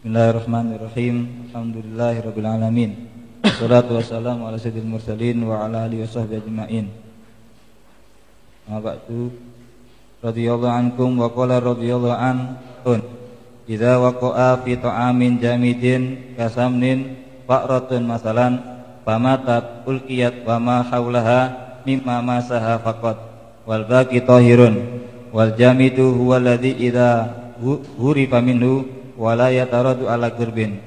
Bismillahirrahmanirrahim. Alhamdulillahirabbil alamin. Wassalatu wassalamu ala sayyidil mursalin wa ala alihi washabbihi ajmain. Amma ba'du. Radhiyallahu ankum wa qala radhiyallahu anhum. Idza waqa'a fi ta'amin jamidin kasamnin fa'ratun masalan famatat ulqiyat wa ma haulaha mimma masaha faqat wal baqi tahirun wal jamidu huwa alladhi idza hurifa minhu wa la yataradu ala qurbin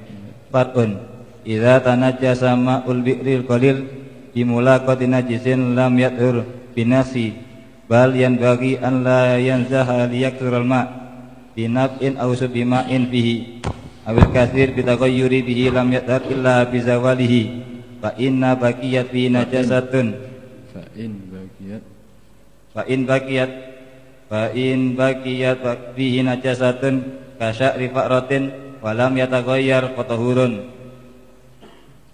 farun. Idza tanajjasa ma'ul bi'ril qalil bimulaqati najisin lam yathur binasi. Bal yanbaghi an la yanzaha liyakthura al-ma' binab'in aw subima'in fihi. Awil kathir bitaghayyuri bihi lam yathar illa bizawalihi. Fa inna baqiyat fi najasatun. Fa in baqiyat. Fa in baqiyat. Fa in baqiyat fihi najasatun kasya'ri fa'ratin wa lam yataghayyar fatahurun.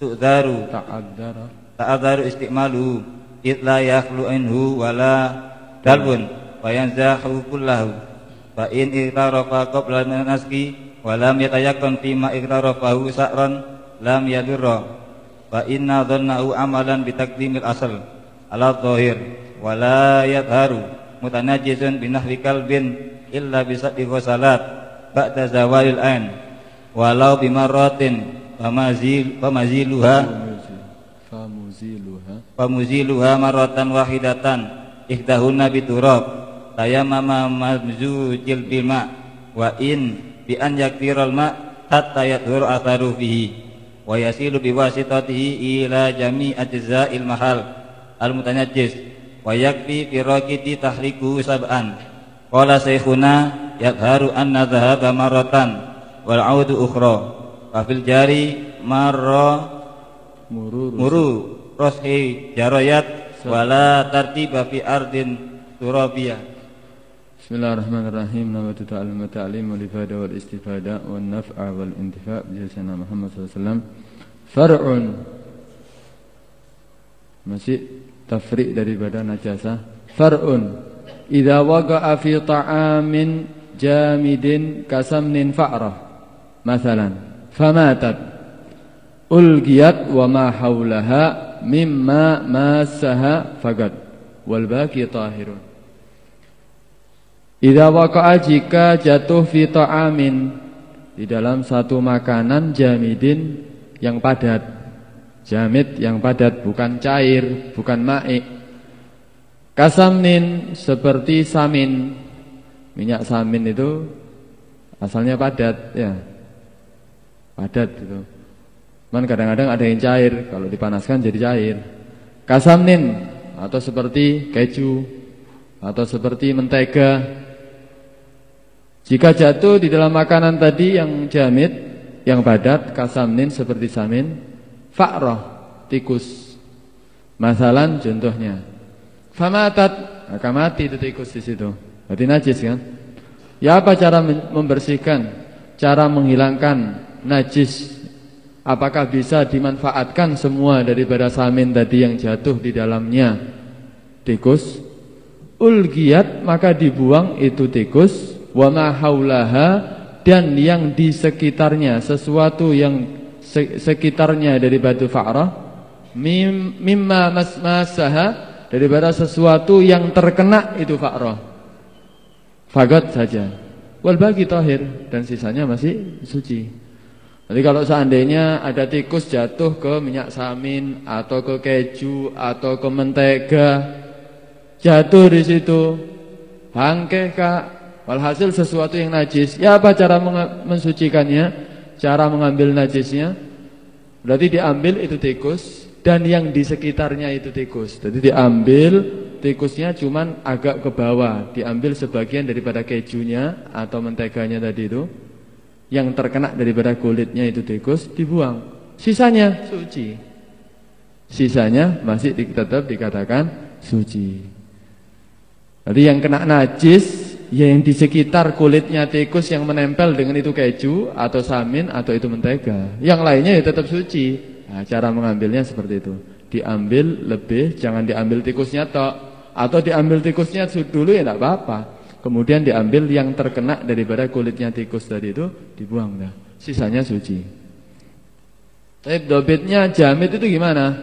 Tu'daru ta'addara ta'adharu istimaluhu id la yakhlu anhu wala dalbun. Wa yanzahu kullahu. Fa in iqtarafa qabla naski wa lam yatayaqqan fi ma iqtarafahu sa'ran lam yadurra. Fa inna dhannahu amalan bi taqdimil asal. Ala dhahir. Wa la yadharu. Mutanajjisun bi nahwi kalbin illa bi sabbi ghasalat ba'da zawalil ain walau bimarratin famazil famaziluha famuziluha. famuziluha marratan wahidatan ihdahunna biturab tayammama mamzujil bima wa in bi an yaktiral ma hatta yadhur atharu fihi wa yasilu biwasitatihi ila jami ajza'il mahal. Al mutanajjis wa yakfi fi tahriku sab'an. Qala saykhuna yadharu anna dhahaba marratan wal audu ukhra. Wa fil jari marra mururu muru roshi jarayat wala tartiba fi ardin turabiyah. Bismillahirrahmanirrahim. Nawaitu ta'alim wa ta'lim wal ifada wal istifada wal naf'a wal intifa' Bijasanah Muhammad SAW Far'un. Masih tafri' daripada najasah Far'un. Idza waqa'a fi ta'amin jamidin kasamnin fa'rah Masalan Famatat Ulgiyat wa ma hawlaha mimma masaha fagad Wal baqi tahirun Idza waqa'a jika jatuh fi ta'amin di dalam satu makanan jamidin yang padat. Jamid yang padat bukan cair, bukan ma'ik. Kasamnin seperti samin. Minyak samin itu asalnya padat ya. Padat itu. Man kadang-kadang ada yang cair, kalau dipanaskan jadi cair. Kasamnin atau seperti keju atau seperti mentega jika jatuh di dalam makanan tadi yang jamid, yang padat, kasamnin seperti samin, fa'roh, tikus. Masalan contohnya. Famatat, maka mati itu tikus di situ. Berarti najis kan? Ya apa cara membersihkan? Cara menghilangkan najis? Apakah bisa dimanfaatkan semua daripada samin tadi yang jatuh di dalamnya tikus? Ulgiyat maka dibuang itu tikus wa ma haulaha dan yang di sekitarnya sesuatu yang sekitarnya dari batu fa'rah mim, mimma masmasaha daripada sesuatu yang terkena itu fa'rah fagot saja wal bagi tahir dan sisanya masih suci jadi kalau seandainya ada tikus jatuh ke minyak samin atau ke keju atau ke mentega jatuh di situ bangke kak Walhasil sesuatu yang najis, ya apa cara mensucikannya? Cara mengambil najisnya? Berarti diambil itu tikus dan yang di sekitarnya itu tikus. Jadi diambil tikusnya cuman agak ke bawah, diambil sebagian daripada kejunya atau menteganya tadi itu. Yang terkena daripada kulitnya itu tikus dibuang. Sisanya suci. Sisanya masih tetap dikatakan suci. Jadi yang kena najis Ya yang di sekitar kulitnya tikus yang menempel dengan itu keju atau samin atau itu mentega. Yang lainnya ya tetap suci. Nah, cara mengambilnya seperti itu. Diambil lebih, jangan diambil tikusnya tok. Atau diambil tikusnya dulu ya tidak apa-apa. Kemudian diambil yang terkena daripada kulitnya tikus tadi itu dibuang dah. sisanya suci. Tapi dobitnya jamit itu gimana?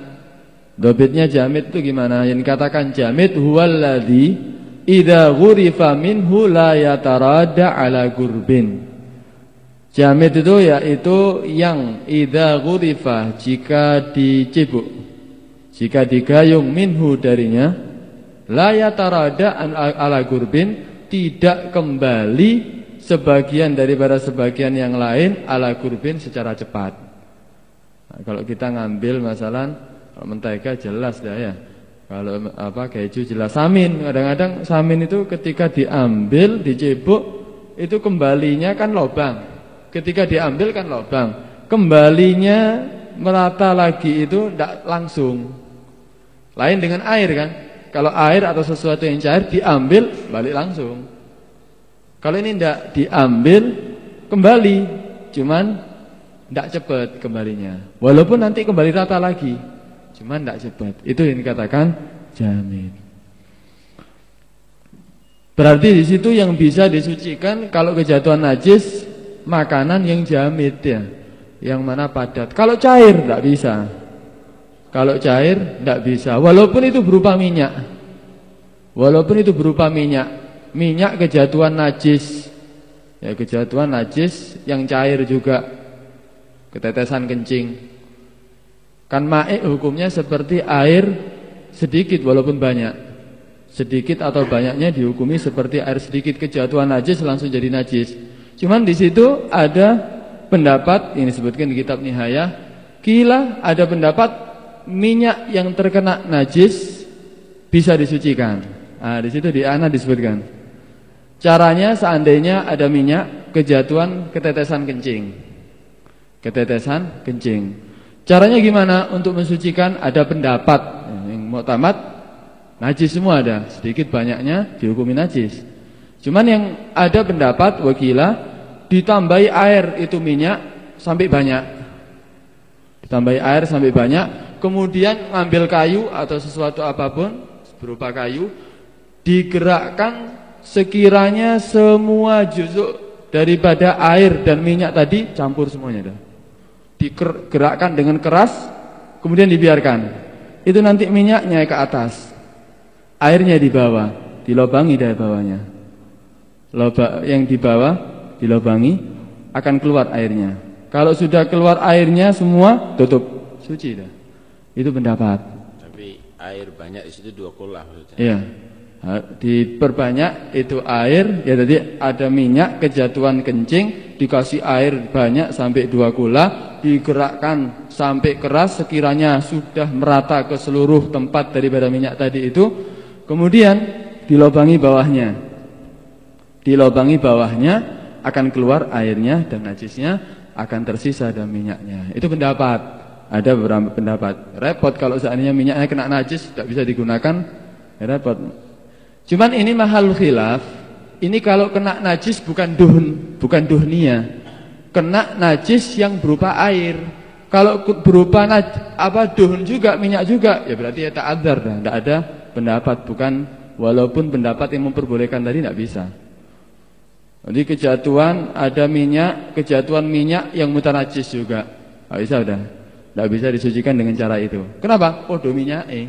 Dobitnya jamit itu gimana? Yang dikatakan jamit huwaladhi idza ghurifa minhu la yatarada ala gurbin. Jamit itu yaitu yang idza ghurifa jika dicibuk, jika digayung minhu darinya la yatarada ala gurbin tidak kembali sebagian daripada sebagian yang lain ala gurbin secara cepat. Nah, kalau kita ngambil masalah kalau mentega jelas dah ya. Kalau apa keju jelas samin. Kadang-kadang samin itu ketika diambil, dicebuk itu kembalinya kan lobang. Ketika diambil kan lobang. Kembalinya merata lagi itu tidak langsung. Lain dengan air kan. Kalau air atau sesuatu yang cair diambil balik langsung. Kalau ini tidak diambil kembali, cuman tidak cepat kembalinya. Walaupun nanti kembali rata lagi. Cuma tidak cepat. Itu yang dikatakan jamin. Berarti di situ yang bisa disucikan kalau kejatuhan najis makanan yang jamit ya, yang mana padat. Kalau cair tidak bisa. Kalau cair tidak bisa. Walaupun itu berupa minyak. Walaupun itu berupa minyak, minyak kejatuhan najis. Ya kejatuhan najis yang cair juga. Ketetesan kencing Kan ma'ik hukumnya seperti air sedikit walaupun banyak. Sedikit atau banyaknya dihukumi seperti air sedikit kejatuhan najis langsung jadi najis. Cuman di situ ada pendapat ini disebutkan di kitab Nihayah, kila ada pendapat minyak yang terkena najis bisa disucikan. Nah, di situ di ana disebutkan. Caranya seandainya ada minyak kejatuhan ketetesan kencing. Ketetesan kencing. Caranya gimana untuk mensucikan? Ada pendapat yang mau tamat najis semua ada, sedikit banyaknya dihukumi najis. Cuman yang ada pendapat wakila ditambahi air itu minyak sampai banyak. Ditambahi air sampai banyak, kemudian ngambil kayu atau sesuatu apa pun berupa kayu digerakkan sekiranya semua juzuk daripada air dan minyak tadi campur semuanya dah. Digerakkan dengan keras kemudian dibiarkan. Itu nanti minyaknya ke atas. Airnya di bawah dilobangi dari bawahnya. Loba, yang di bawah dilobangi akan keluar airnya. Kalau sudah keluar airnya semua tutup. Suci dah itu pendapat. Tapi air banyak di situ dua kolah maksudnya. Iya. Diperbanyak itu air ya tadi ada minyak kejatuhan kencing dikasih air banyak sampai dua gula digerakkan sampai keras sekiranya sudah merata ke seluruh tempat daripada minyak tadi itu. Kemudian dilobangi bawahnya. Dilobangi bawahnya akan keluar airnya dan najisnya akan tersisa dan minyaknya. Itu pendapat ada beberapa pendapat repot kalau seandainya minyaknya kena najis tidak bisa digunakan repot Cuman ini mahal khilaf. Ini kalau kena najis bukan duhn, bukan duhnia. Kena najis yang berupa air. Kalau berupa naj, apa duhn juga, minyak juga, ya berarti ya ta'adzar dah. Tidak ada pendapat bukan walaupun pendapat yang memperbolehkan tadi tidak bisa. Jadi kejatuhan ada minyak, kejatuhan minyak yang mutanajis juga. Tidak bisa udah. Tidak bisa disucikan dengan cara itu. Kenapa? Oh, minyak eh.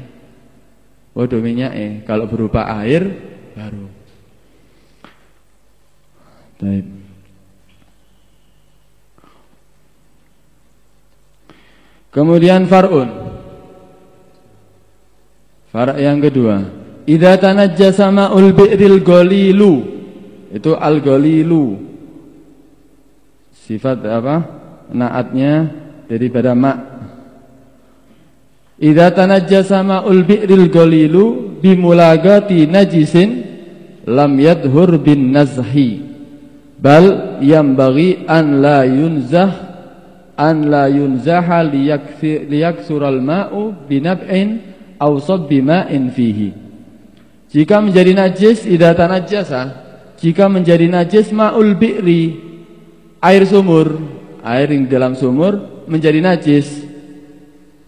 Waduh minyak eh kalau berupa air baru. Baik. Kemudian farun. Far yang kedua, idza tanajjasa ma'ul bi'ril golilu. Itu al-golilu. Sifat apa? Naatnya daripada mak Idza tanajjasa ma'ul bi'ril galilu bimulagati najisin lam yadhur bin nazhi. Bal yambaghi an la yunzah an la yunzaha liyaksural ma'u binab'in aw sabbi ma'in fihi. Jika menjadi najis idza tanajjasa jika menjadi najis ma'ul bi'ri air sumur air yang dalam sumur menjadi najis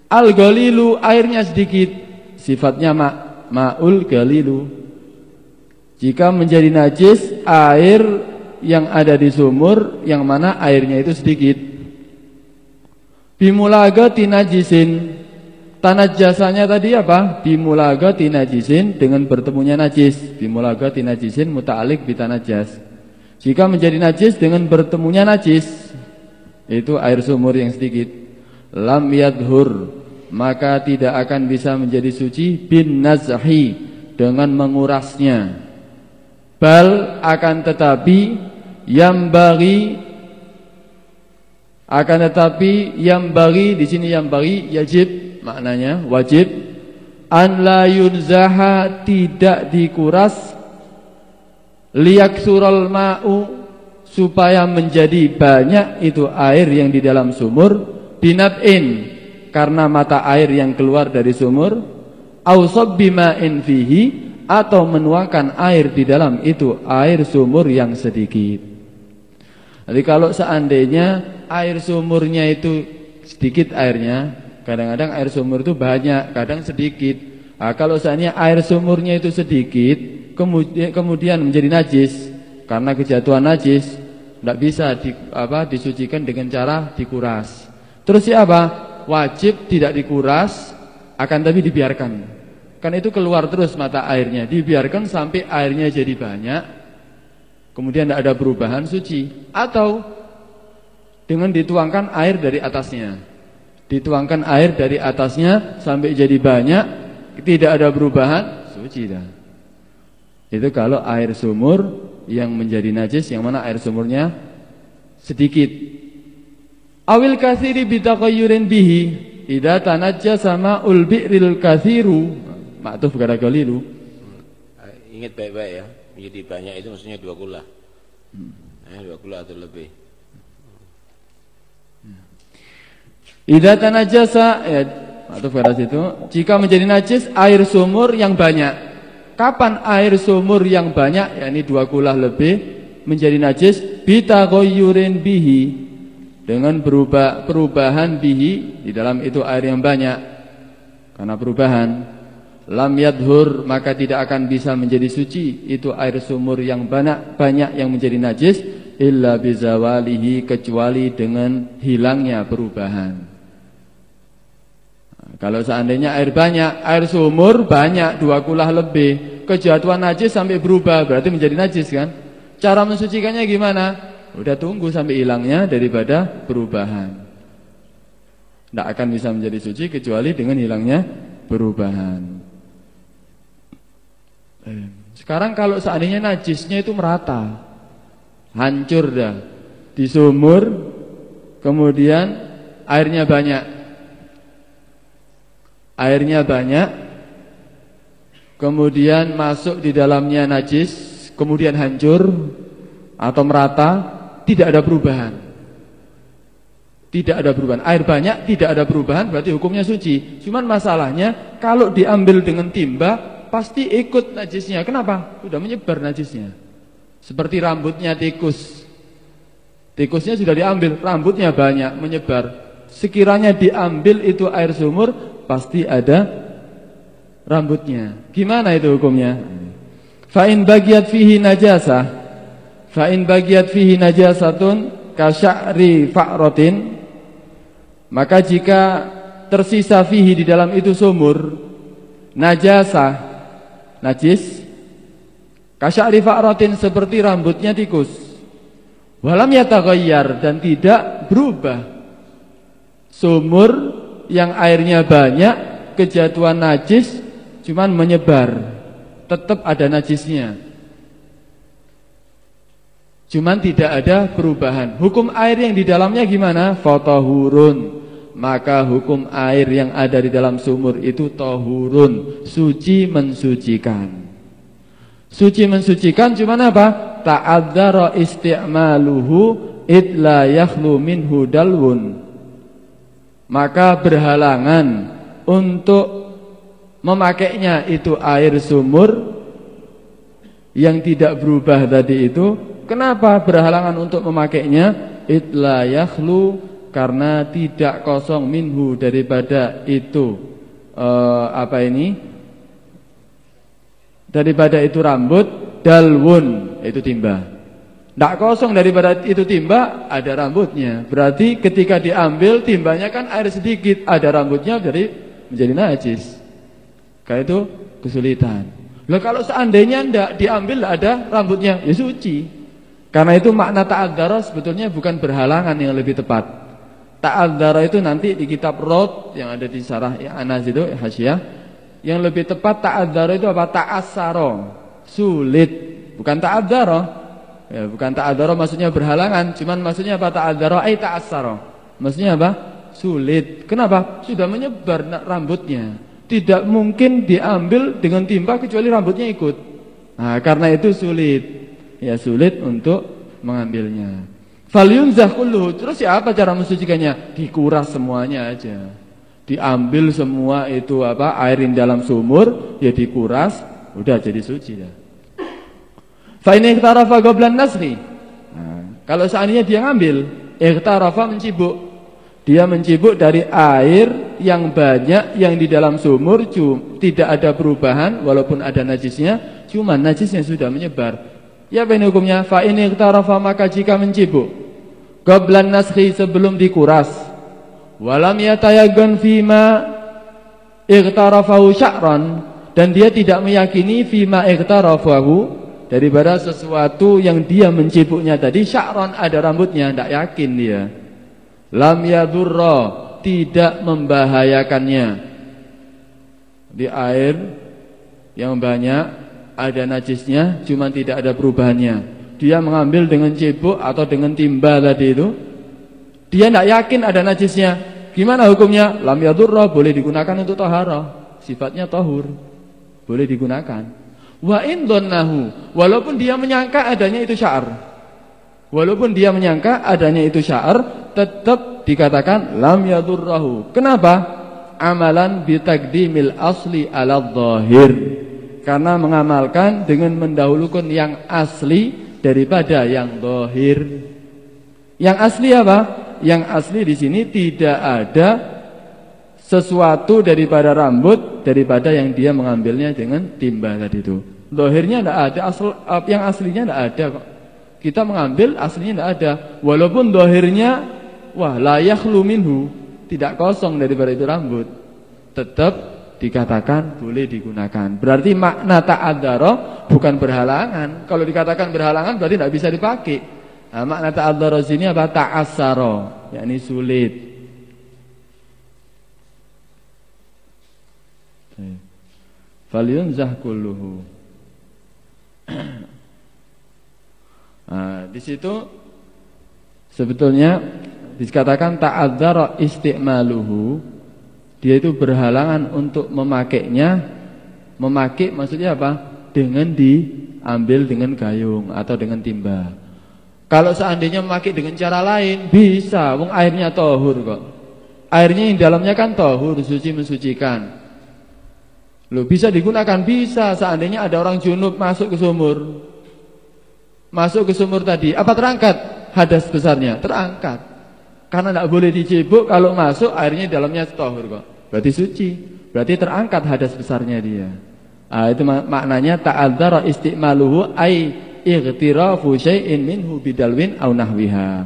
Al-galilu airnya sedikit Sifatnya ma ma'ul galilu Jika menjadi najis Air yang ada di sumur yang mana airnya itu sedikit. Bimulagati najisin Tanah jasanya tadi apa? Bimulagati najisin dengan bertemunya najis. Bimulagati najisin muta'alik bitanajas. Jika menjadi najis dengan bertemunya najis, itu air sumur yang sedikit. Lam yadhur, maka tidak akan bisa menjadi suci bin nazhi dengan mengurasnya. Bal akan tetapi yang bagi akan tetapi yang bagi di sini yang bagi yajib maknanya wajib an la yunzaha tidak dikuras liak sural ma'u supaya menjadi banyak itu air yang di dalam sumur binat'in karena mata air yang keluar dari sumur au sabbima'in fihi atau menuangkan air di dalam itu air sumur yang sedikit. Jadi kalau seandainya air sumurnya itu sedikit airnya, kadang-kadang air sumur itu banyak, kadang sedikit. Nah, kalau seandainya air sumurnya itu sedikit, kemudian kemudian menjadi najis karena kejatuhan najis, tidak bisa di, apa, disucikan dengan cara dikuras. Terus siapa? Wajib tidak dikuras, akan tapi dibiarkan. Kan itu keluar terus mata airnya Dibiarkan sampai airnya jadi banyak Kemudian tidak ada perubahan suci Atau Dengan dituangkan air dari atasnya Dituangkan air dari atasnya Sampai jadi banyak Tidak ada perubahan Suci dah Itu kalau air sumur Yang menjadi najis Yang mana air sumurnya Sedikit Awil kasiri bitaqayyurin bihi Ida tanajja sama ulbi'ril kathiru Maktuf gara galilu. Ingat baik-baik ya. Menjadi banyak itu maksudnya dua kula. Hmm. Eh, dua kula atau lebih. Idza tanajasa ya maktuf gara situ, jika menjadi najis air sumur yang banyak. Kapan air sumur yang banyak yakni dua kula lebih menjadi najis bitaghayyurin bihi dengan berubah perubahan bihi di dalam itu air yang banyak. Karena perubahan lam yadhur maka tidak akan bisa menjadi suci. Itu air sumur yang banyak banyak yang menjadi najis. Illa bizawalihi kecuali dengan hilangnya perubahan. Nah, kalau seandainya air banyak air sumur banyak dua kulah lebih. Kejatuhan najis sampai berubah berarti menjadi najis kan? Cara mensucikannya gimana udah tunggu sampai hilangnya daripada perubahan. Tidak akan bisa menjadi suci kecuali dengan hilangnya perubahan. Sekarang kalau seandainya najisnya itu merata, hancur dah di sumur, kemudian airnya banyak, airnya banyak, kemudian masuk di dalamnya najis, kemudian hancur atau merata, tidak ada perubahan. Tidak ada perubahan. Air banyak, tidak ada perubahan, berarti hukumnya suci. Cuman masalahnya kalau diambil dengan timba pasti ikut najisnya. Kenapa? Sudah menyebar najisnya. Seperti rambutnya tikus. Tikusnya sudah diambil, rambutnya banyak menyebar. Sekiranya diambil itu air sumur, pasti ada rambutnya. Gimana itu hukumnya? Fa'in bagiat fihi najasah. Fa'in bagiat fihi najasatun kasya'ri fa'rotin. Maka jika tersisa fihi di dalam itu sumur najasah najis kasya'ri fa'ratin seperti rambutnya tikus. Walam yataghayyar dan tidak berubah. Sumur yang airnya banyak kejatuhan najis cuman menyebar. Tetap ada najisnya cuman tidak ada perubahan hukum air yang di dalamnya gimana fotahurun maka hukum air yang ada di dalam sumur itu tohurun, suci mensucikan. Suci mensucikan cuma apa? Ta'adzara isti'maluhu idla yakhlu minhu dalwun. Maka berhalangan untuk memakainya itu air sumur yang tidak berubah tadi itu. Kenapa berhalangan untuk memakainya? Idla yakhlu karena tidak kosong minhu daripada itu uh, apa ini daripada itu rambut dalwun itu timba Tidak kosong daripada itu timba ada rambutnya. Berarti ketika diambil timbanya kan air sedikit, ada rambutnya jadi menjadi najis. Kayak itu kesulitan. Lah kalau seandainya tidak diambil ada rambutnya, ya suci. Karena itu makna ta'adzara sebetulnya bukan berhalangan yang lebih tepat. Ta'adzara itu nanti di kitab Rod yang ada di Sarah yang Anas itu Hasyiah, yang lebih tepat ta'adzara itu apa? Ta'assara. Sulit, bukan ta'adzara. Ya, bukan ta'adzara maksudnya berhalangan, cuman maksudnya apa ta'adzara ai ta'assara. Maksudnya apa? Sulit. Kenapa? Sudah menyebar rambutnya. Tidak mungkin diambil dengan timba kecuali rambutnya ikut. Nah, karena itu sulit. Ya, sulit untuk mengambilnya. Falyunzah kulluhu. Terus ya apa cara mensucikannya? Dikuras semuanya aja. Diambil semua itu apa? Air di dalam sumur, ya dikuras, udah jadi suci ya. Fa in ikhtarafa qablan nasri. Nah, kalau seandainya dia ngambil, ikhtarafa mencibuk. Dia mencibuk dari air yang banyak yang di dalam sumur cum, tidak ada perubahan walaupun ada najisnya, cuma najisnya sudah menyebar. Ya apa ini hukumnya? Fa in ikhtarafa maka jika mencibuk qablan nasri sebelum dikuras. Walam yatayaggan fima ikhtarafahu sya'ran dan dia tidak meyakini fima ikhtarafahu daripada sesuatu yang dia mencibuknya tadi sya'ron ada rambutnya tidak yakin dia lam yadurra tidak membahayakannya di air yang banyak ada najisnya cuma tidak ada perubahannya dia mengambil dengan cibuk atau dengan timba tadi itu dia tidak yakin ada najisnya gimana hukumnya lam yadurra boleh digunakan untuk taharah sifatnya tahur boleh digunakan Wa in dhannahu, walaupun dia menyangka adanya itu sya'ar. Walaupun dia menyangka adanya itu sya'ar, tetap dikatakan lam yadurrahu. Kenapa? Amalan bitaqdimil asli ala dhahir. Karena mengamalkan dengan mendahulukan yang asli daripada yang dhahir. Yang asli apa? Yang asli di sini tidak ada sesuatu daripada rambut daripada yang dia mengambilnya dengan timba tadi itu. Dohirnya tidak ada, asal yang aslinya tidak ada kok. Kita mengambil aslinya tidak ada, walaupun dohirnya wah layak luminhu tidak kosong daripada itu rambut, tetap dikatakan boleh digunakan. Berarti makna ta'adzara bukan berhalangan. Kalau dikatakan berhalangan berarti tidak bisa dipakai. Nah, makna ta'adzara sini apa? Ta'assara, yakni sulit. Falyunzah kulluhu. Nah, di situ sebetulnya dikatakan ta'adzara isti'maluhu dia itu berhalangan untuk memakainya. Memakai maksudnya apa? Dengan diambil dengan gayung atau dengan timba. Kalau seandainya memakai dengan cara lain bisa. Wong airnya tohur kok. Airnya yang dalamnya kan tohur suci mensucikan. Loh bisa digunakan? Bisa. Seandainya ada orang junub masuk ke sumur. Masuk ke sumur tadi, apa terangkat? Hadas besarnya? Terangkat. Karena tidak boleh dicibuk kalau masuk airnya dalamnya tohur kok. Berarti suci. Berarti terangkat hadas besarnya dia. Ah itu maknanya ta'adzara istimaluhu ai ightirafu syai'in minhu bidalwin au nahwiha.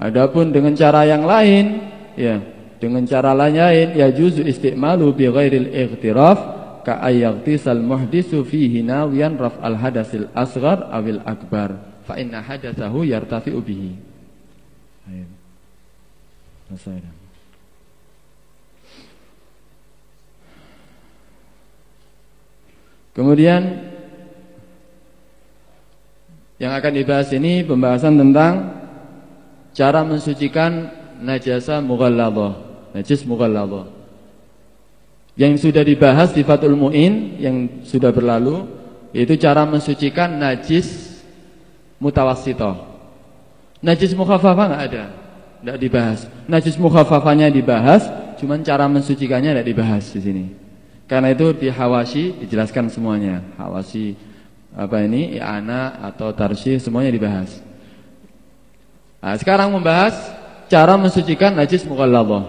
Adapun dengan cara yang lain, ya dengan cara lain ya juzu istimalu bi ghairil ightiraf ka ayyaqtisal muhdisu fihi nawiyan raf'al hadasil asghar awil akbar fa inna hadatsahu yartafi'u bihi. Ayo. Kemudian yang akan dibahas ini pembahasan tentang cara mensucikan najasa mughalladhah najis mughalladhah. Yang sudah dibahas di Fathul Muin yang sudah berlalu yaitu cara mensucikan najis mutawassithah. Najis mukhaffafah enggak ada, enggak dibahas. Najis mukhaffafahnya dibahas, cuman cara mensucikannya enggak dibahas di sini. Karena itu di Hawashi dijelaskan semuanya. Hawashi apa ini i'ana atau tarsi semuanya dibahas. Nah, sekarang membahas cara mensucikan najis mughalladhah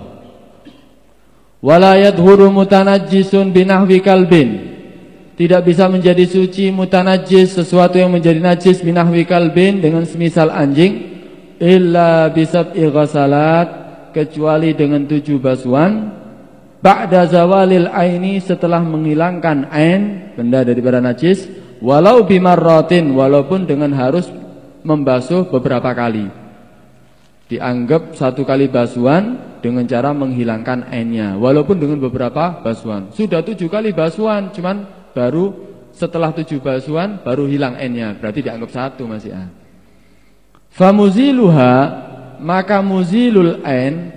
wala yadhuru mutanajjisun binahwi kalbin tidak bisa menjadi suci mutanajis sesuatu yang menjadi najis minahwi kalbin dengan semisal anjing illa bisab ighasalat kecuali dengan tujuh basuhan. Ba'da zawalil aini setelah menghilangkan ain benda daripada najis walau bimarratin walaupun dengan harus membasuh beberapa kali. Dianggap satu kali basuhan dengan cara menghilangkan ainnya walaupun dengan beberapa basuhan. Sudah tujuh kali basuhan cuman baru setelah tujuh basuhan baru hilang ainnya. Berarti dianggap satu masih ah famuziluha maka muzilul ain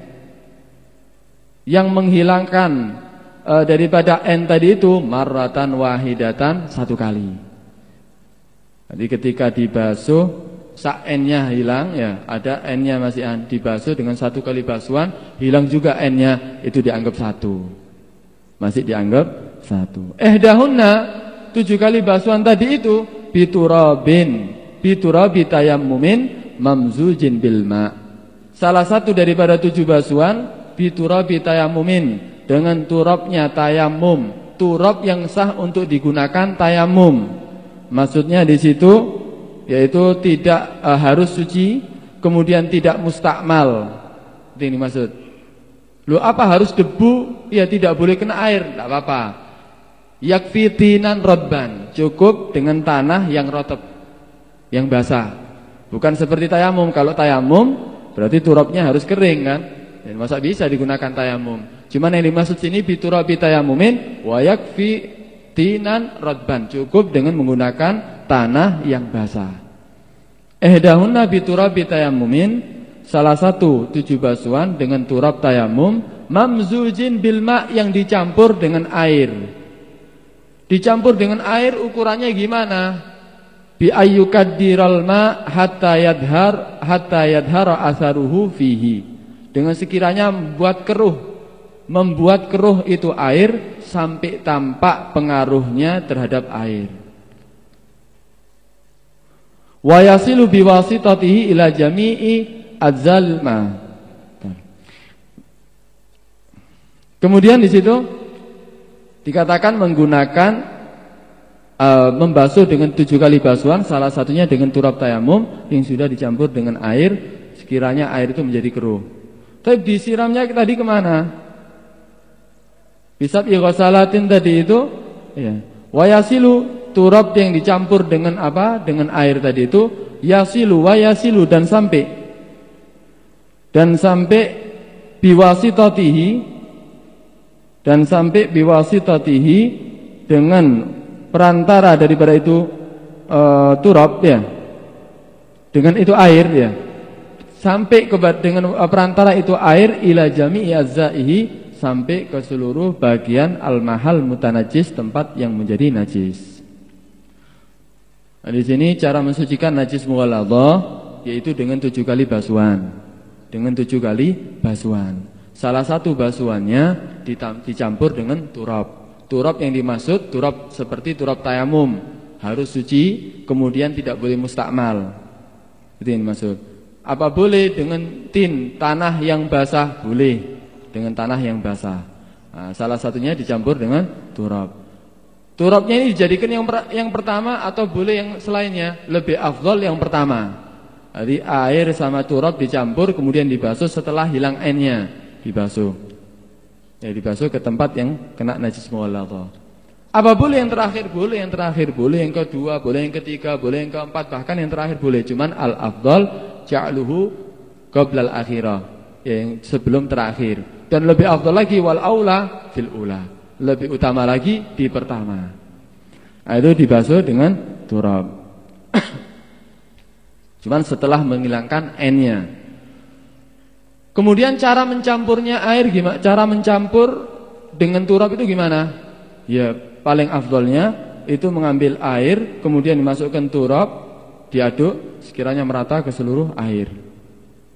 yang menghilangkan e, daripada n tadi itu marratan wahidatan satu kali. Jadi ketika dibasuh sak n-nya hilang ya, ada n-nya masih an dibasuh dengan satu kali basuhan, hilang juga n-nya, itu dianggap satu. Masih dianggap satu. Eh dahunna tujuh kali basuhan tadi itu biturabin, biturabi tayammumin mamzujin bilma. Salah satu daripada tujuh basuhan biturabi tayamumin dengan turabnya tayamum turab yang sah untuk digunakan tayamum maksudnya di situ yaitu tidak uh, harus suci kemudian tidak mustakmal. Ini maksud lu apa harus debu ya tidak boleh kena air tidak apa-apa. Yakfitinan rodban cukup dengan tanah yang rotab yang basah bukan seperti tayamum kalau tayamum berarti turabnya harus kering kan dan masa bisa digunakan tayamum? Cuman yang dimaksud sini biturabi tayamumin wa yakfi tinan radban. Cukup dengan menggunakan tanah yang basah. Ehdahunna biturabi tayamumin salah satu tujuh basuhan dengan turab tayamum mamzujin bilma yang dicampur dengan air. Dicampur dengan air ukurannya gimana? Bi ayyukaddiral ma hatta yadhar hatta yadhara asaruhu fihi. Dengan sekiranya membuat keruh membuat keruh itu air sampai tampak pengaruhnya terhadap air. Wa yasilu biwasitatihi ila jami'i adzalma Kemudian di situ dikatakan menggunakan uh, membasuh dengan tujuh kali basuhan, salah satunya dengan turab tayamum yang sudah dicampur dengan air, sekiranya air itu menjadi keruh. Tapi disiramnya tadi ke mana? Bisab ighasalatin tadi itu ya. Wayasilu turab yang dicampur dengan apa? Dengan air tadi itu yasilu wayasilu dan sampai dan sampai biwasitatihi dan sampai biwasitatihi dengan perantara daripada itu uh, turab ya. Dengan itu air ya sampai ke dengan perantara itu air ila jami'i azzaihi sampai ke seluruh bagian al-mahal mutanajis tempat yang menjadi najis. Nah, di sini cara mensucikan najis mughalladhah yaitu dengan tujuh kali basuhan. Dengan tujuh kali basuhan. Salah satu basuhannya dicampur dengan turab. Turab yang dimaksud turab seperti turab tayamum, harus suci, kemudian tidak boleh mustakmal. Itu yang dimaksud. Apa boleh dengan tin tanah yang basah? Boleh dengan tanah yang basah. Nah, salah satunya dicampur dengan turab. Turabnya ini dijadikan yang yang pertama atau boleh yang selainnya? Lebih afdol yang pertama. Jadi air sama turab dicampur kemudian dibasuh setelah hilang ainnya, dibasuh. Ya dibasuh ke tempat yang kena najis muwalladhah. Apa boleh yang terakhir? Boleh yang terakhir, boleh yang kedua, boleh yang ketiga, boleh yang keempat, bahkan yang terakhir boleh. Cuman al-afdal ja'luhu qablal akhirah yang sebelum terakhir dan lebih afdal lagi wal aula fil ula lebih utama lagi di pertama nah, itu dibasuh dengan turab cuman setelah menghilangkan n-nya kemudian cara mencampurnya air gimana cara mencampur dengan turab itu gimana ya paling afdolnya itu mengambil air kemudian dimasukkan turab diaduk sekiranya merata ke seluruh air.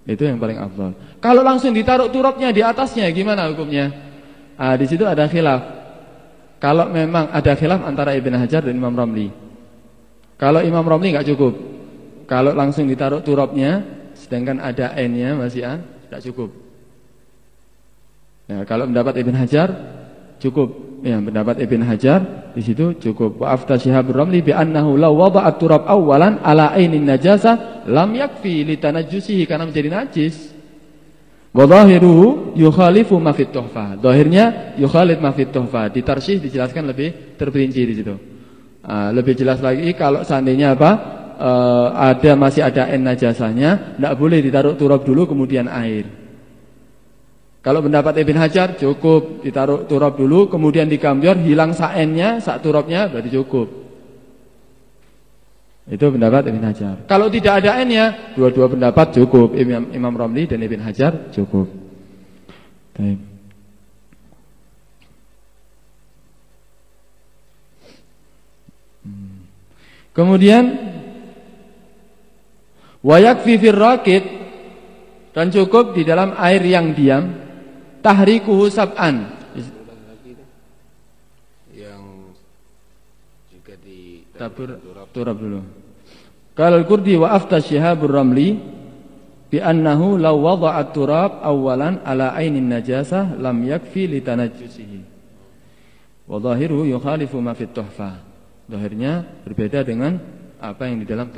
Itu yang paling afdal. Kalau langsung ditaruh turapnya di atasnya gimana hukumnya? Ah, di situ ada khilaf. Kalau memang ada khilaf antara Ibn Hajar dan Imam Ramli. Kalau Imam Ramli nggak cukup. Kalau langsung ditaruh turapnya sedangkan ada n-nya masih an, tidak cukup. Ya, kalau mendapat Ibn Hajar cukup ya pendapat Ibn Hajar di situ cukup. Wa afta Syihabur Ramli bi annahu law wada'at turab awwalan ala ainin najasa lam yakfi li tanajjusihi karena menjadi najis. Wa dhahiruhu yukhalifu ma fit tuhfa. Zahirnya yukhalif ma fit. Di tarsih dijelaskan lebih terperinci di situ. Uh, lebih jelas lagi kalau seandainya apa? Uh, ada masih ada n najasahnya, tidak boleh ditaruh turab dulu kemudian air. Kalau pendapat Ibn Hajar cukup ditaruh turab dulu kemudian dikambior hilang saennya, sak turabnya berarti cukup. Itu pendapat Ibn Hajar. Kalau tidak ada n-nya, dua-dua pendapat cukup. Imam Imam Romli dan Ibn Hajar cukup. Baik. Hmm. Kemudian wayak fifir rakit dan cukup di dalam air yang diam. Tahrikuhu sab'an. Yang jika di tabur turab dulu. Kalau kurdi wa afta syihabur ramli bi annahu law wada'at turab awalan ala ainin najasah lam yakfi li tanajjusihi. Wa dhahiru yukhalifu ma fit tuhfa. Zahirnya berbeda dengan apa yang di dalam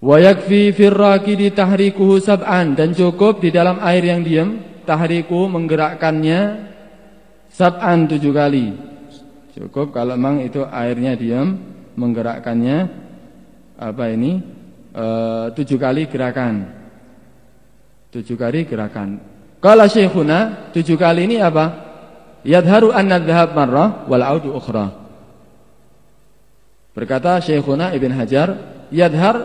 Wa yakfi firraqidi tahrikuhu sab'an dan cukup di dalam air yang diam tahriku menggerakkannya sab'an tujuh kali. Cukup kalau memang itu airnya diam menggerakkannya apa ini e, tujuh kali gerakan. Tujuh kali gerakan. Kalau syekhuna tujuh kali ini apa? Yadharu anna dhahab marrah wal audu ukhra. Berkata Syekhuna Ibn Hajar, yadhar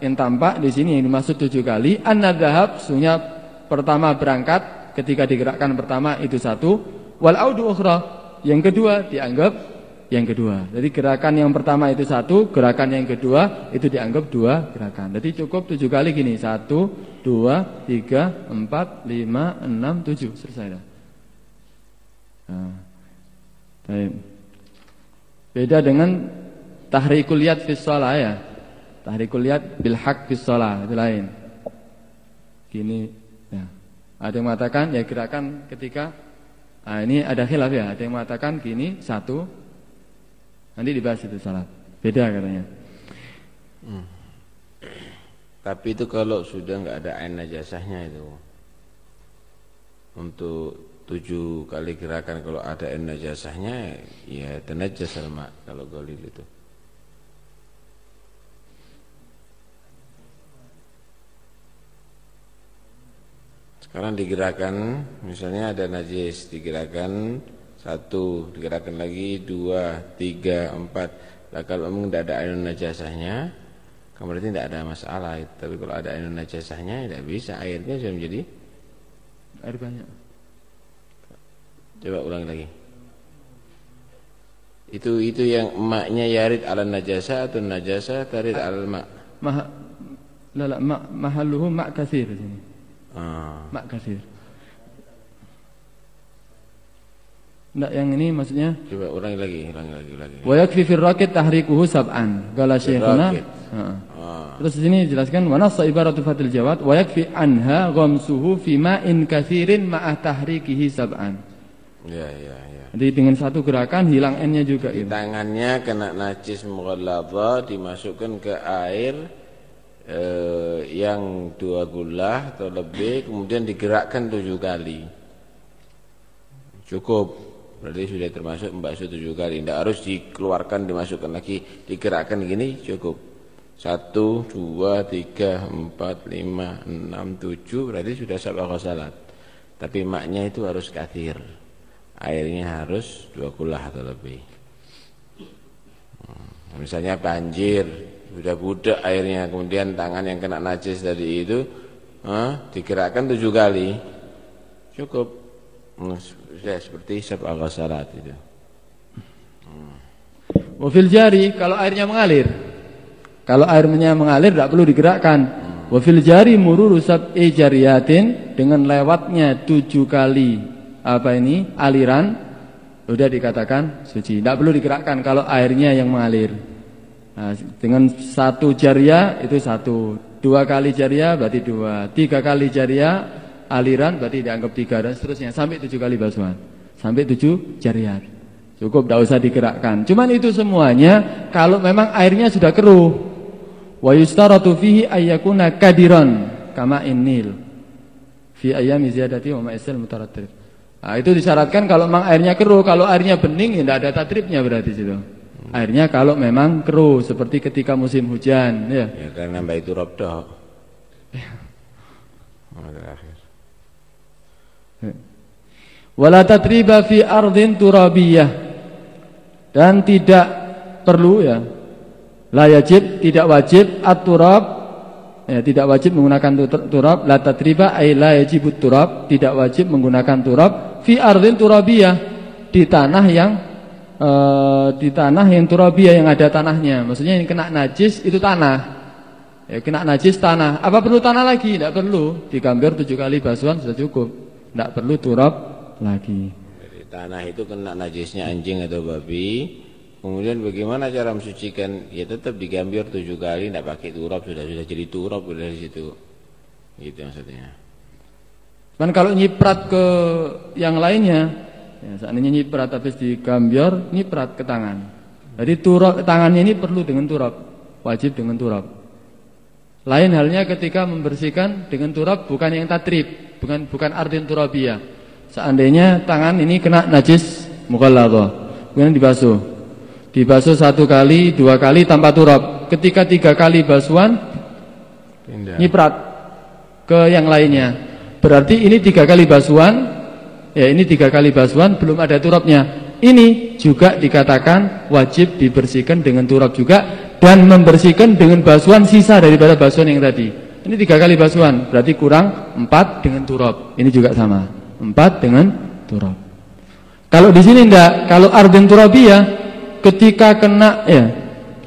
yang tampak di sini yang dimaksud tujuh kali an-nadhahab sunya pertama berangkat ketika digerakkan pertama itu satu wal audu ukhra yang kedua dianggap yang kedua. Jadi gerakan yang pertama itu satu, gerakan yang kedua itu dianggap dua gerakan. Jadi cukup tujuh kali gini, satu, dua, tiga, empat, lima, enam, tujuh, selesai dah. Nah, Beda dengan tahrikul yad fi ya. Tahrikul yad bil shalah itu lain. Gini ya. Ada yang mengatakan ya gerakan ketika nah ini ada khilaf ya. Ada yang mengatakan gini satu nanti dibahas itu salat. Beda katanya. Hmm. Tapi itu kalau sudah nggak ada ain najasahnya itu untuk tujuh kali gerakan kalau ada ain najasahnya ya tenajas sama kalau golil itu. Sekarang digerakkan, misalnya ada najis, digerakkan satu, digerakkan lagi dua, tiga, empat. Nah, kalau memang tidak ada air najasahnya, kemudian tidak ada masalah. Tapi kalau ada air najasahnya, tidak bisa. Airnya sudah menjadi air banyak. Coba ulang lagi. Itu itu yang emaknya yarid ala najasa atau najasa tarid al mak. Mah, la la ma, mahalluhu mak kasir sini. Ah. Mak kasir. Enggak yang ini maksudnya? Coba ulangi lagi, ulangi lagi, ulangi. Wa yakfi fil rakit tahrikuhu sab'an. Qala syekhuna. Ah. Terus di sini dijelaskan wa nassa ibaratu fatil jawad wa yakfi anha ghamsuhu fi ma'in kathirin ma'a tahrikihi sab'an. Ya, ya, ya. Jadi dengan satu gerakan hilang n-nya juga Di tangannya kena najis mughalladha dimasukkan ke air eh, yang dua gula atau lebih kemudian digerakkan tujuh kali. Cukup. Berarti sudah termasuk membasuh tujuh kali. Tidak harus dikeluarkan dimasukkan lagi digerakkan gini cukup. Satu dua tiga empat lima enam tujuh berarti sudah sabah salat. Tapi maknya itu harus kathir. Airnya harus dua gula atau lebih. Hmm, misalnya banjir sudah budak airnya kemudian tangan yang kena najis tadi itu eh, digerakkan tujuh kali cukup sudah seperti sab'a ghasalat itu. Wafil jari kalau airnya mengalir. Kalau airnya mengalir tidak perlu digerakkan. Wafil jari mururu sab'i jariyatin dengan lewatnya tujuh kali apa ini aliran sudah dikatakan suci. Tidak perlu digerakkan kalau airnya yang mengalir. Nah, dengan satu jaria itu satu, dua kali jaria berarti dua, tiga kali jaria aliran berarti dianggap tiga dan seterusnya sampai tujuh kali basuhan, sampai tujuh jariat. Cukup tidak usah digerakkan. Cuman itu semuanya kalau memang airnya sudah keruh. Wa yustaratu fihi ayyakuna kadiran kama innil. Fi ayyami ziyadati wa ma'isal mutarattib. Nah, itu disyaratkan kalau memang airnya keruh, kalau airnya bening ya tidak ada tatribnya berarti situ. Airnya kalau memang keruh seperti ketika musim hujan ya. Ya karena mbak itu rob dok. Wala tatriba fi ardin turabiyah. Dan tidak perlu ya. La yajib, tidak wajib at-turab. Ya, tidak wajib menggunakan turab. La tatriba ay la yajibut turab, tidak wajib menggunakan turab. Fi ardin turabiyah di tanah yang e, di tanah yang turabiyah yang ada tanahnya. Maksudnya yang kena najis itu tanah. Ya, kena najis tanah. Apa perlu tanah lagi? Tidak perlu. Digambir tujuh kali basuhan sudah cukup. Tidak perlu turab lagi. Jadi tanah itu kena najisnya anjing atau babi Kemudian bagaimana cara mensucikan? Ya tetap digambir tujuh kali, tidak pakai turap sudah sudah jadi turap dari situ. Gitu maksudnya. Dan kalau nyiprat ke yang lainnya, ya seandainya nyiprat habis digambir, nyiprat ke tangan. Jadi turap tangannya ini perlu dengan turap, wajib dengan turap. Lain halnya ketika membersihkan dengan turap bukan yang tatrib, bukan bukan ardin turabiyah. Seandainya tangan ini kena najis mughalladhah, kemudian dibasuh. Dibasuh satu kali, dua kali tanpa turab. Ketika tiga kali basuhan, Pindah. nyiprat ke yang lainnya. Berarti ini tiga kali basuhan, ya ini tiga kali basuhan belum ada turabnya. Ini juga dikatakan wajib dibersihkan dengan turab juga dan membersihkan dengan basuhan sisa daripada basuhan yang tadi. Ini tiga kali basuhan, berarti kurang empat dengan turab. Ini juga sama, empat dengan turab. Kalau di sini enggak, kalau arden turabiyah ketika kena ya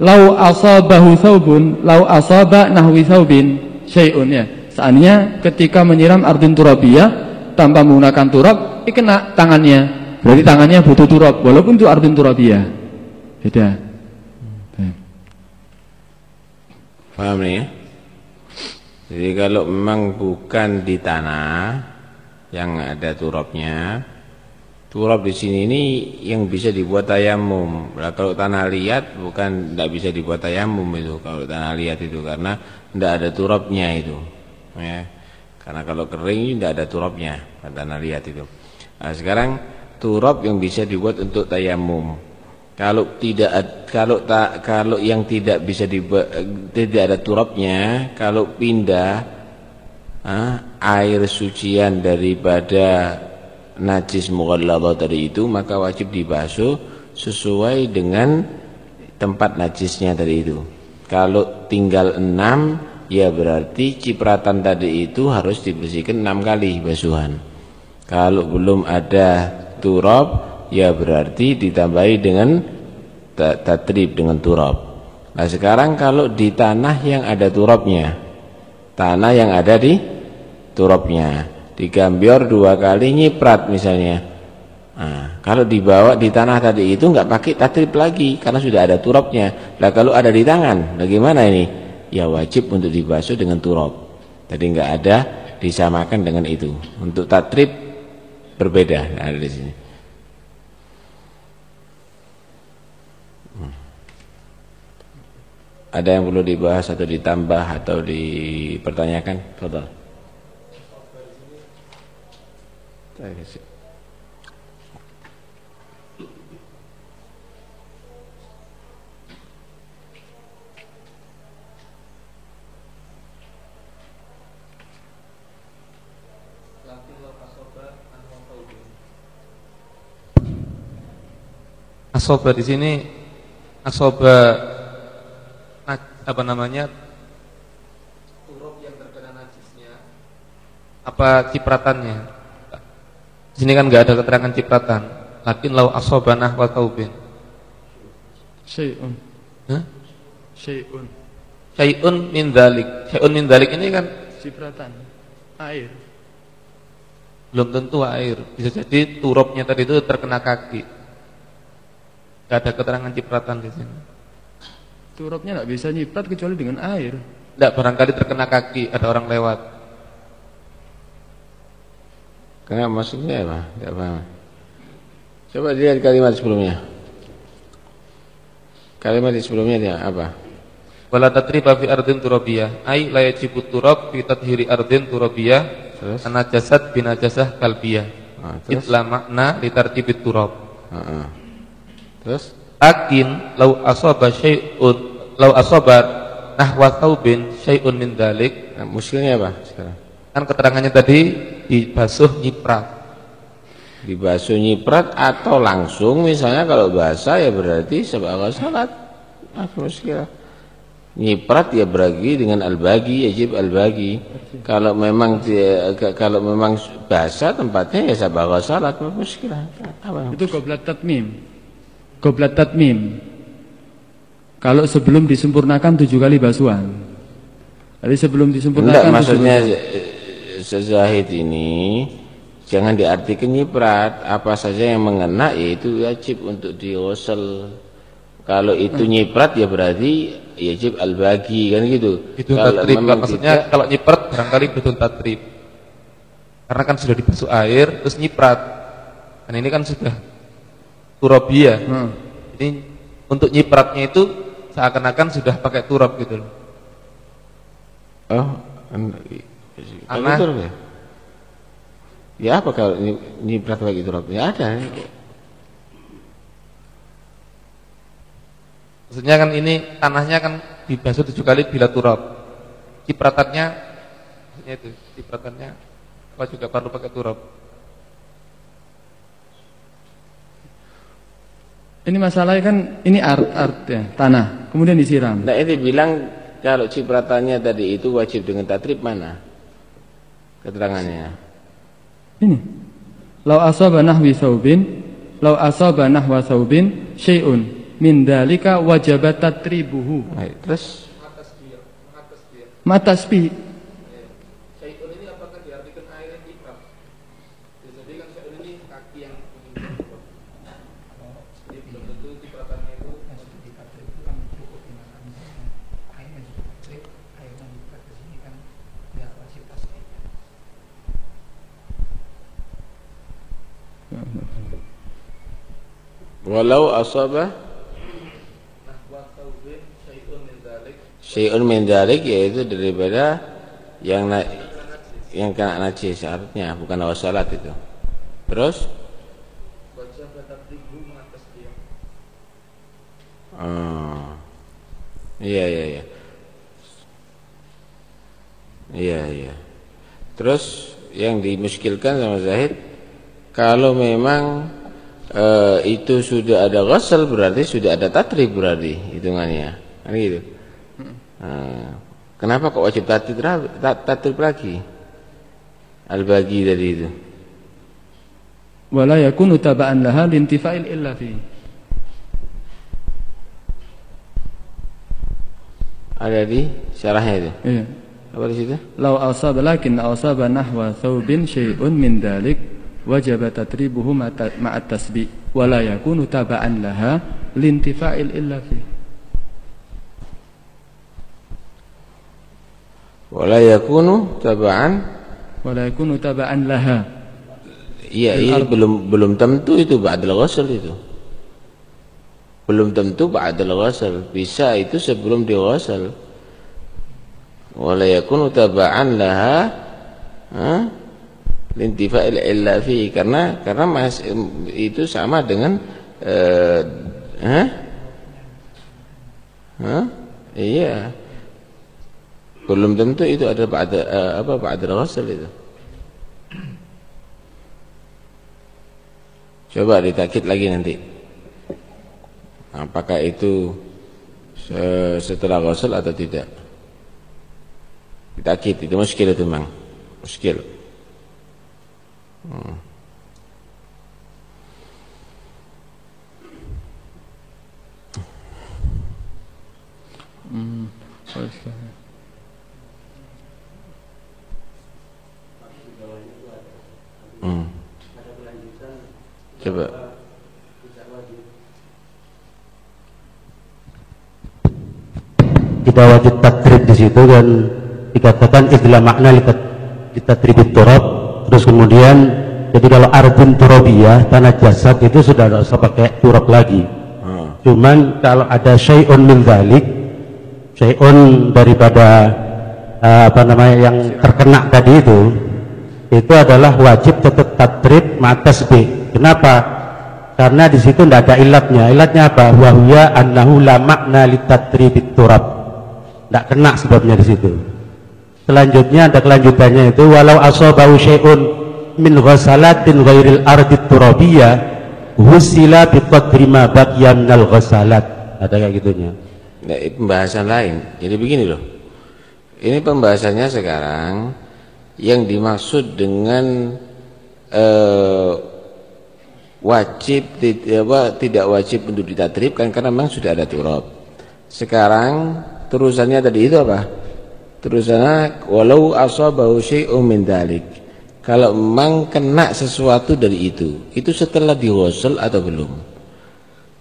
lau asabahu thawbun lau asaba nahwi thawbin syai'un ya seandainya ketika menyiram ardin turabiyah tanpa menggunakan turab ini kena tangannya berarti tangannya butuh turab walaupun itu ardin turabiyah beda paham nih ya jadi kalau memang bukan di tanah yang ada turabnya Turab di sini ini yang bisa dibuat tayamum. Nah, kalau tanah liat bukan tidak bisa dibuat tayamum itu kalau tanah liat itu karena tidak ada turabnya itu. Ya. Karena kalau kering tidak ada turabnya tanah liat itu. Nah, sekarang turab yang bisa dibuat untuk tayamum. Kalau tidak kalau tak kalau yang tidak bisa dibuat tidak ada turabnya, kalau pindah ah, air sucian daripada najis mughalladhah tadi itu maka wajib dibasuh sesuai dengan tempat najisnya tadi itu. Kalau tinggal enam ya berarti cipratan tadi itu harus dibersihkan enam kali basuhan. Kalau belum ada turab ya berarti ditambahi dengan tatrib dengan turab. Nah sekarang kalau di tanah yang ada turabnya, tanah yang ada di turabnya digambior dua kali nyiprat misalnya. Nah, kalau dibawa di tanah tadi itu nggak pakai tatrib lagi karena sudah ada turapnya lah kalau ada di tangan bagaimana ini? Ya wajib untuk dibasuh dengan turap jadi nggak ada disamakan dengan itu. Untuk tatrib berbeda ada di sini hmm. ada yang perlu dibahas atau ditambah atau dipertanyakan Fadal. Saya Asoba di sini asoba apa namanya turuk yang terkena najisnya apa cipratannya Di sini kan nggak ada keterangan cipratan. Lakin lau asobanah wa taubin. Syai'un. Syai'un. Syai'un min dalik. Syai'un min dalik ini kan Cipratan. Air. belum tentu air. Bisa jadi turupnya tadi itu terkena kaki. Gak ada keterangan cipratan di sini. Turupnya nggak bisa nyiprat kecuali dengan air. Tidak barangkali terkena kaki ada orang lewat. Karena maksudnya apa? Tidak paham. Coba lihat kalimat sebelumnya. Kalimat di sebelumnya dia apa? Wala tatriba fi ardin turabiyah. Ai la yajibu turab fi tathiri ardin turabiyah. Terus? Anajasat binajasah kalbiyah. Ah, terus? Itla makna litartibit turab. Heeh. Terus? Akin lau asaba syai'un lau asaba nahwa thawbin syai'un min dalik. Nah, muskilnya apa sekarang? Kan keterangannya tadi dibasuh nyiprat. Dibasuh nyiprat atau langsung misalnya kalau basah ya berarti sebagai salat. Apa muskil? Nyiprat ya beragi dengan al-bagi, yajib al-bagi. Kalau memang dia- kalau memang basah tempatnya ya sebagai salat, apa muskil? Apa? Itu goblat tatmim. Goblat tatmim. Kalau sebelum disempurnakan tujuh kali basuhan. Jadi sebelum Enggak disempurnakan tujuh maksudnya sezahid ini jangan diartikan nyiprat apa saja yang mengena yaitu wajib untuk dighusl kalau itu nyiprat ya berarti wajib al-bagi kan gitu Bidun kalau tatrib maksudnya tidak, kalau nyiprat barangkali bidun tatrib. Karena kan sudah dibasuh air terus nyiprat. Dan ini kan sudah turabiyah. Hmm. Jadi untuk nyipratnya itu seakan-akan sudah pakai turab gitu loh. oh Anak. ya ya apa kalau ny- nyiprat pakai turab ya ada Maksudnya kan ini tanahnya kan dibasuh tujuh kali bila turab. Cipratannya maksudnya itu cipratannya apa juga perlu pakai turab. Ini masalahnya kan ini art art ya, tanah. Kemudian disiram. nah ini bilang kalau cipratannya tadi itu wajib dengan tatrib mana keterangannya Ini. Lau asaba nahwi saubin, lau asaba nahwa saubin syai'un min dalika wajabat tatribuhu. Baik, terus Matasbi Syai'un ini apakah diartikan air yang ciprat? Jadi kan syai'un ini kaki yang Jadi belum tentu cipratannya itu walau asaba syai'un min dalik yaitu daripada yang na, yang kena najis artinya bukan awal salat itu. Terus? Oh. iya iya iya. Iya iya. Terus yang dimuskilkan sama Zahid kalau memang eh, itu sudah ada ghusl berarti sudah ada tatrib berarti hitungannya. Kan gitu? Nah, kenapa kok wajib tatrib, tatrib lagi? Al-bagi tadi itu. Wala yakunu taba'an laha lintifa'il illa fi. ada di syarahnya itu? Iya. apa di situ? Lau asaba lakin asaba nahwa thawbin syai'un min dalik wajaba tatribuhu ma'at tasbih wala yakunu taba'an laha lintifa'il illa fi. wala yakunu taba'an? Wala yakunu taba'an laha. iya iya belum belum tentu itu ba'dal ghusl itu. Belum tentu ba'dal ghusl bisa itu sebelum dighusl wala yakunu taba'an laha ha lintifa'il illa fi karena karena mas, itu sama dengan eh ha? Ha? iya belum tentu itu ada ba'da eh, apa ba'dal ghusl itu Coba ditakit lagi nanti. Apakah itu se- setelah ghusl atau tidak? Ditakit itu muskil itu memang. Muskil. Hmm. Kita Coba. Tidak wajib takrib di situ dan dikatakan istilah makna kita tribut turab terus kemudian jadi kalau arbun turabiyah tanah jasad itu sudah tidak usah pakai turab lagi. Hmm. cuman kalau ada syai'un min dhalik syai'un daripada uh, apa namanya yang terkena tadi itu itu adalah wajib tetap tatrib matas B kenapa? Karena di situ tidak ada ilatnya. Ilatnya apa? Wahya annahu la makna litatribit turab. Tidak kena sebabnya di situ Selanjutnya ada kelanjutannya itu walau asabahu syai'un min ghasalatin ghairil ardi turabiyah husila bi qadri ma baqiya minal ghasalat. Ada kayak gitunya. Ini pembahasan lain. Jadi begini loh. Ini pembahasannya sekarang yang dimaksud dengan uh, wajib tidak, tidak wajib untuk ditatrib kan karena memang sudah ada turab. Sekarang terusannya tadi itu apa? Terus sana walau asabahu syai'un min dalik. Kalau memang kena sesuatu dari itu, itu setelah dighusl atau belum?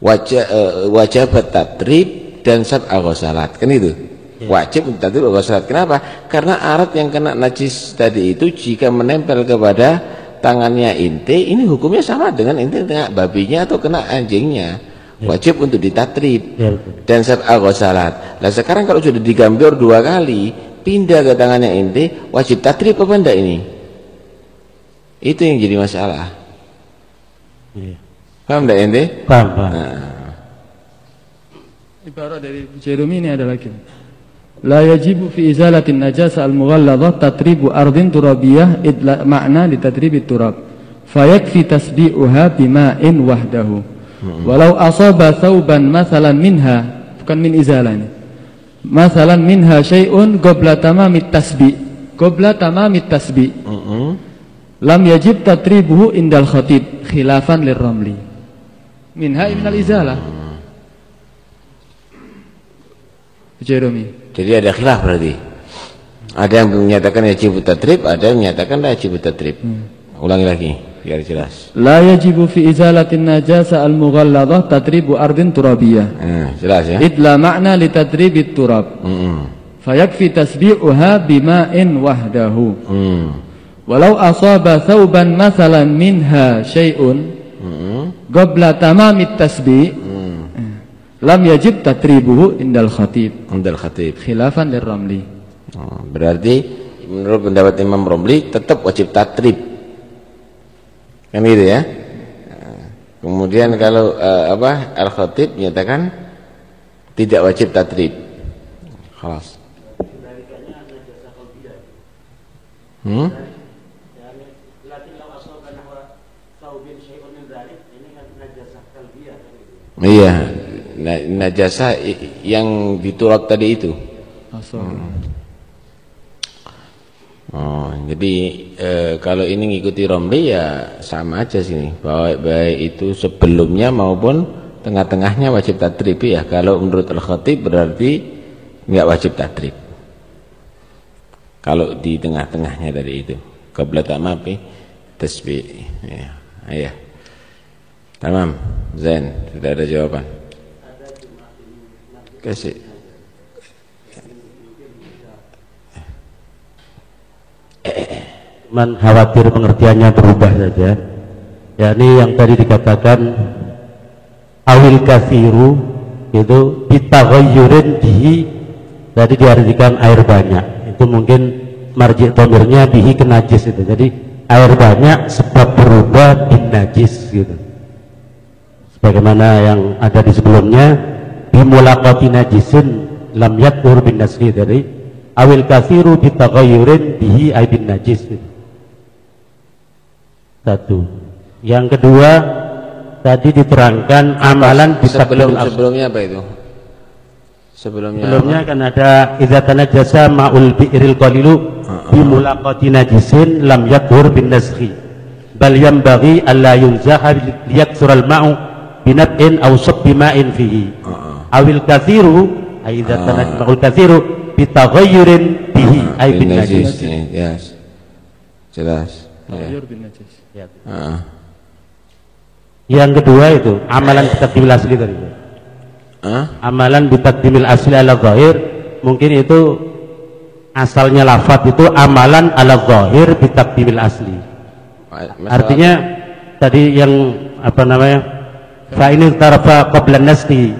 Wajib uh, wajib tatrib dan sab'a ghusalat. Kan itu? Ya. Wajib tatrib ghusalat. Kenapa? Karena arat yang kena najis tadi itu jika menempel kepada tangannya inti, ini hukumnya sama dengan inti kena babinya atau kena anjingnya. Ya. Wajib untuk ditatrib ya, dan sab'a ghusalat. Nah sekarang kalau sudah digambir dua kali, pindah ke tangannya ente wajib tatrib apa enggak ini? Itu yang jadi masalah. Iya. paham enggak ente? Paham paham. Nah. ibarat dari Jerumi ini ada lagi. La yajibu fi izalatin najasa al-mughalladah tatribu ardin turabiyah idla makna di tatribi turab. Fayakfi tasbi'uha bima'in wahdahu. Hmm. walau asaba thawban masalan minha bukan min izalani Masalan minha syai'un qabla tamamit tasbi. Qabla tamamit tasbi. Uh -uh. Lam yajib tatribuhu indal khatib khilafan lirramli. Minha minal izalah. Jeremy. Jadi ada khilaf berarti. Ada yang menyatakan wajib tatrib, ada yang menyatakan wajib tatrib. Hmm. Ulangi lagi biar jelas. La yajibu fi izalatin najasa al-mughalladah tatribu ardin turabiyah. Eh, jelas ya. Idla makna li tatribit turab. Mm -hmm. Fayakfi tasbi'uha bima'in wahdahu. Mm. Walau asaba thawban masalan minha syai'un mm. qabla tamamit tasbi' mm. lam yajib tatribuhu indal khatib. Indal khatib. Khilafan lirramli. Oh, berarti menurut pendapat Imam Romli tetap wajib tatrib kan gitu ya kemudian kalau uh, apa al khatib menyatakan tidak wajib tatrib khalas hmm? Iya, najasa yang diturab tadi itu. Hmm. Oh, jadi e, kalau ini ngikuti Romli ya sama aja sini. Baik baik itu sebelumnya maupun tengah-tengahnya wajib tatrib ya. Kalau menurut Al-Khatib berarti nggak wajib tatrib. Kalau di tengah-tengahnya dari itu. Qabla tamapi tasbih. Ya. Ayah. Tamam. Zain, sudah ada jawaban. Kasih. Cuman khawatir pengertiannya berubah saja. Ya ini yang tadi dikatakan awil kafiru itu bitaghayyurin bihi tadi diartikan air banyak. Itu mungkin marji tomirnya bihi ke najis itu. Jadi air banyak sebab berubah bin najis gitu. Sebagaimana yang ada di sebelumnya bimulaqati najisin lam yakur bin nasri dari awil kathiru bitaghayyurin bihi aibin najis satu yang kedua tadi diterangkan amalan sebelum sebelumnya apa itu sebelumnya sebelumnya apa? kan ada idza tanajjasa ma'ul bi'ril qalilu bi mulaqati najisin lam yakur bin naskhi bal yanbaghi alla yunzaha liyakthura al-ma'u binab'in aw sabbi ma'in fihi awil kathiru idza tanajjamul katsiru bitaghayyurin bihi ai bin najis. yes. Jelas. Taghayyur bin najis. Ya. Ah. Yang kedua itu amalan bitakdimil asli tadi. Ah? Amalan bitakdimil asli ala zahir mungkin itu asalnya lafaz itu amalan ala zahir bitakdimil asli. Masalah- Artinya tadi yang apa namanya? Fa ini tarafa qabla nasli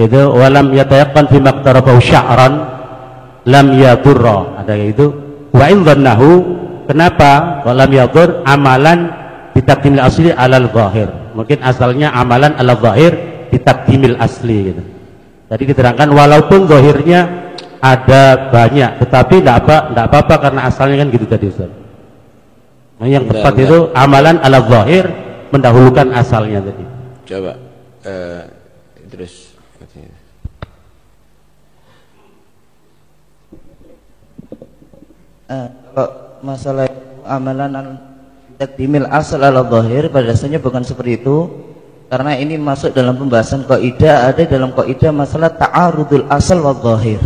itu walam yatayaqqan fi maqtarafa sya'ran lam yadurra ada itu wa in dhannahu kenapa? Walam yadur amalan bitakdimil asli alal zahir. Mungkin asalnya amalan ala zahir bitakdimil asli gitu. Tadi diterangkan walaupun zahirnya ada banyak tetapi tidak apa tidak apa-apa karena asalnya kan gitu tadi Ustaz. Nah, yang Enggak, tepat enggak. itu amalan ala zahir mendahulukan asalnya tadi. Coba eh, terus Eh, kalau masalah amalan al takdimil asal ala zahir pada dasarnya bukan seperti itu. Karena ini masuk dalam pembahasan kaidah ada dalam kaidah masalah ta'arudul asal wa zahir.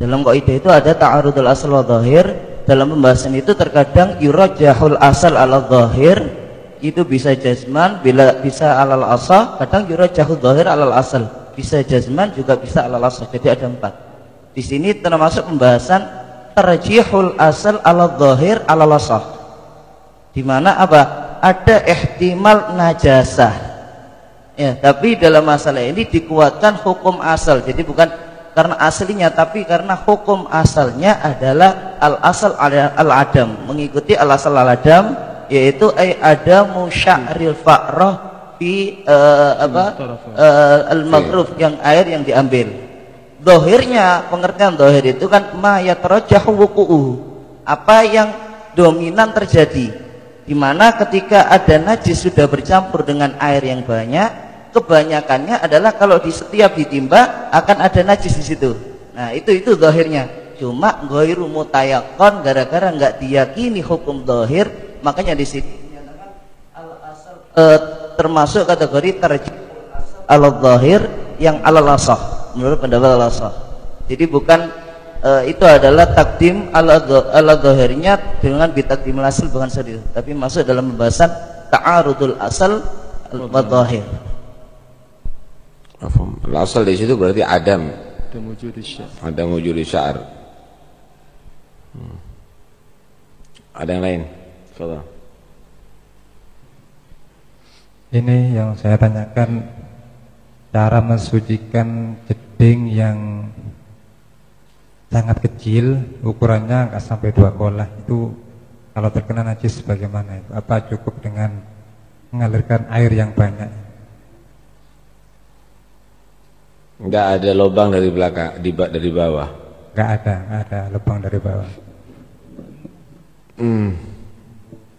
Dalam kaidah itu ada ta'arudul asal wa zahir. Dalam pembahasan itu terkadang yurajahul asal ala zahir itu bisa jazman bila bisa alal asal kadang yurajahul zahir alal asal. Bisa jazman juga bisa alal asal. Jadi ada empat. Di sini termasuk pembahasan tarjihul asal ala zahir ala lasah. Di mana apa? Ada ihtimal najasah. Ya, tapi dalam masalah ini dikuatkan hukum asal. Jadi bukan karena aslinya tapi karena hukum asalnya adalah al asal al adam, mengikuti al asal al adam yaitu ay adamu sya'ril fa'rah fi eh, apa? eh, al maghruf yang air yang diambil. Dohirnya pengertian dohir itu kan ma yatarajjahu wuku'uhu. Apa yang dominan terjadi? Di mana ketika ada najis sudah bercampur dengan air yang banyak kebanyakannya adalah kalau di setiap ditimba akan ada najis di situ. Nah itu itu dohirnya. Cuma goiru mutayakon gara-gara nggak diyakini hukum dohir makanya di sini al eh, termasuk kategori tarjih al zahir yang ala asah menurut pendapat al asah jadi bukan eh, itu adalah takdim ala zahirnya dengan bitakdim asal bukan serius tapi masuk dalam pembahasan ta'arudul asal al zahir Afham. Asal di situ berarti adam, Ada wujud syai. ada wujud syar. Hmm. Ada yang lain? Fadhal. Ini yang saya tanyakan cara mensucikan jeding yang sangat kecil, ukurannya nggak sampai dua kolah itu kalau terkena najis bagaimana itu? Apa cukup dengan mengalirkan air yang banyak? Enggak ada lubang dari belakang, di dari bawah. Nggak ada, nggak ada lubang dari bawah. Hmm.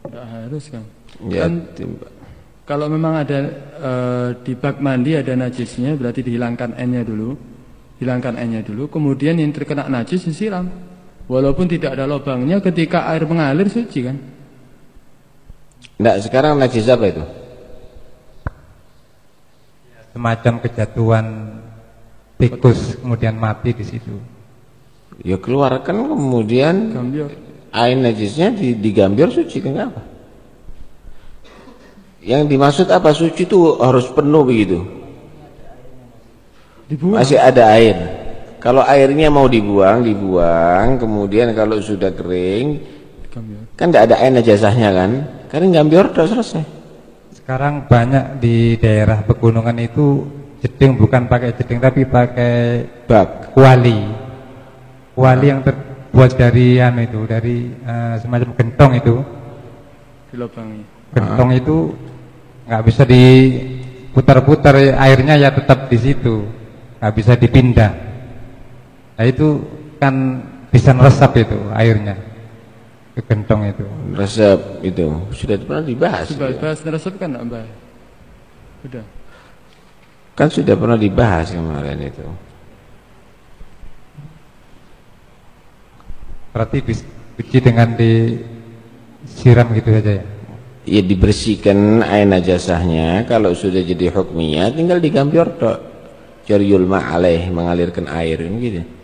Enggak harus kan. Ya, Kan timba. Kalau memang ada eh, di bak mandi ada najisnya berarti dihilangkan N-nya dulu. Hilangkan N-nya dulu, kemudian yang terkena najis disiram. Walaupun tidak ada lubangnya ketika air mengalir suci kan. Enggak, sekarang najis apa itu? Semacam kejatuhan tikus kemudian mati di situ. Ya keluarkan kemudian Gambir. air najisnya di, digambir suci kan apa? Yang dimaksud apa suci itu harus penuh begitu. Dibuang. Masih ada air. Kalau airnya mau dibuang, dibuang. Kemudian kalau sudah kering, Gambir. kan tidak ada air najasahnya kan? Kering gambior sudah selesai. Sekarang banyak di daerah pegunungan itu jeding bukan pakai jeding tapi pakai Bak. kuali. Kuali yang terbuat dari anu itu, dari eh, semacam gentong itu. Dilubangi. Gentong itu nggak bisa diputar-putar airnya ya tetap di situ. nggak bisa dipindah. Nah itu kan bisa meresap itu airnya ke gentong itu. Resep itu sudah pernah dibahas. Coba itu. bahas resep kan Mbak? Udah. Kan sudah pernah dibahas kemarin itu. Berarti dicuci dengan disiram gitu saja ya. Ya dibersihkan air najasahnya. Kalau sudah jadi hukminya, tinggal digambir dok. jaryul ma alaih mengalirkan air gitu